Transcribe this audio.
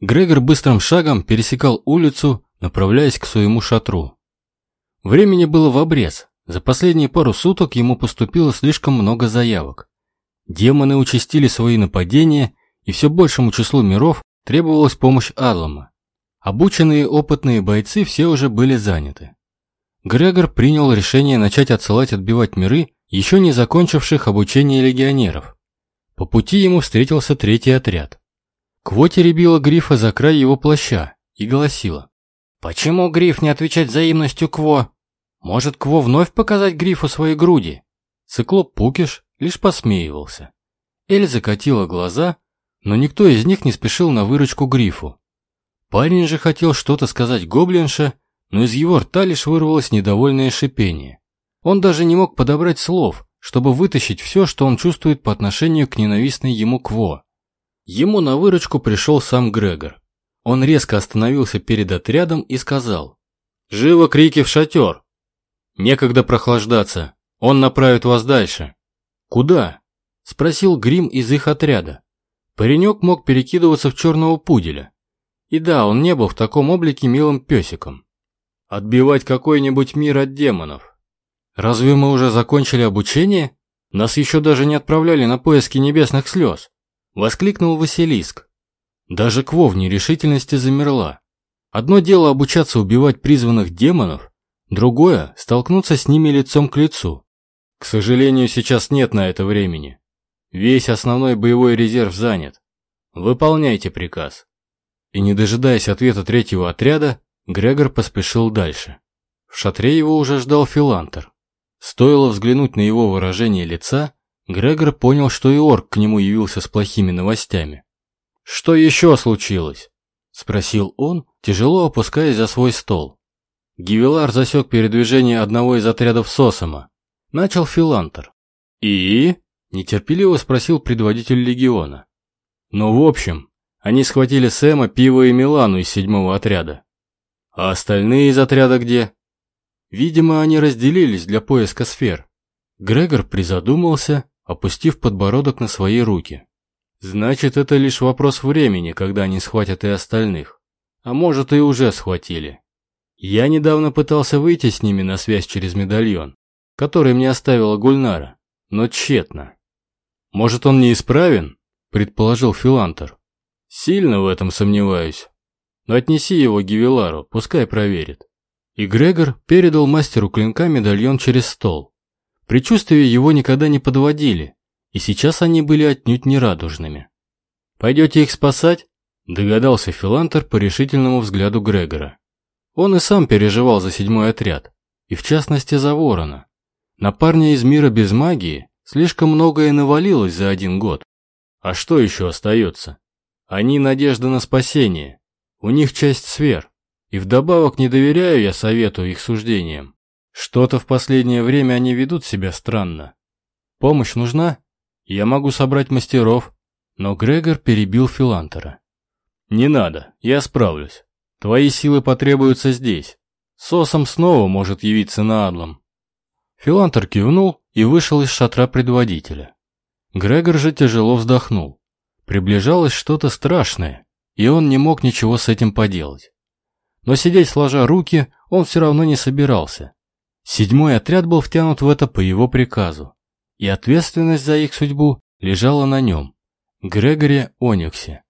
Грегор быстрым шагом пересекал улицу, направляясь к своему шатру. Времени было в обрез. За последние пару суток ему поступило слишком много заявок. Демоны участили свои нападения, и все большему числу миров требовалась помощь Арлама. Обученные опытные бойцы все уже были заняты. Грегор принял решение начать отсылать отбивать миры, еще не закончивших обучение легионеров. По пути ему встретился третий отряд. Кво теребила Грифа за край его плаща и голосила. «Почему Гриф не отвечать взаимностью Кво? Может, Кво вновь показать Грифу свои груди?» Циклоп Пукиш лишь посмеивался. Эль закатила глаза, но никто из них не спешил на выручку Грифу. Парень же хотел что-то сказать гоблинше, но из его рта лишь вырвалось недовольное шипение. Он даже не мог подобрать слов, чтобы вытащить все, что он чувствует по отношению к ненавистной ему Кво. Ему на выручку пришел сам Грегор. Он резко остановился перед отрядом и сказал «Живо крики в шатер! Некогда прохлаждаться, он направит вас дальше». «Куда?» – спросил Грим из их отряда. Паренек мог перекидываться в черного пуделя. И да, он не был в таком облике милым песиком. Отбивать какой-нибудь мир от демонов. Разве мы уже закончили обучение? Нас еще даже не отправляли на поиски небесных слез. Воскликнул Василиск. Даже Кво в нерешительности замерла. Одно дело обучаться убивать призванных демонов, другое – столкнуться с ними лицом к лицу. К сожалению, сейчас нет на это времени. Весь основной боевой резерв занят. Выполняйте приказ. И не дожидаясь ответа третьего отряда, Грегор поспешил дальше. В шатре его уже ждал Филантер. Стоило взглянуть на его выражение лица, Грегор понял, что и орк к нему явился с плохими новостями. «Что еще случилось?» – спросил он, тяжело опускаясь за свой стол. Гивелар засек передвижение одного из отрядов Сосома. Начал Филантер. «И?» – нетерпеливо спросил предводитель легиона. «Ну, в общем, они схватили Сэма, Пиво и Милану из седьмого отряда. А остальные из отряда где? Видимо, они разделились для поиска сфер. Грегор призадумался, опустив подбородок на свои руки. Значит, это лишь вопрос времени, когда они схватят и остальных. А может, и уже схватили. Я недавно пытался выйти с ними на связь через медальон, который мне оставила Гульнара, но тщетно. Может, он неисправен? Предположил Филантер. Сильно в этом сомневаюсь. Но отнеси его Гивелару, пускай проверит. И Грегор передал мастеру клинка медальон через стол. Предчувствия его никогда не подводили, и сейчас они были отнюдь не радужными. «Пойдете их спасать?» – догадался Филантер по решительному взгляду Грегора. Он и сам переживал за седьмой отряд, и в частности за Ворона. На парня из мира без магии слишком многое навалилось за один год. А что еще остается? Они надежда на спасение, у них часть сфер. И вдобавок не доверяю я совету их суждениям. Что-то в последнее время они ведут себя странно. Помощь нужна? Я могу собрать мастеров. Но Грегор перебил Филантера. Не надо, я справлюсь. Твои силы потребуются здесь. Сосом снова может явиться на Адлом. Филантер кивнул и вышел из шатра предводителя. Грегор же тяжело вздохнул. Приближалось что-то страшное, и он не мог ничего с этим поделать. Но сидеть сложа руки он все равно не собирался. Седьмой отряд был втянут в это по его приказу, и ответственность за их судьбу лежала на нем, Грегоре Ониксе.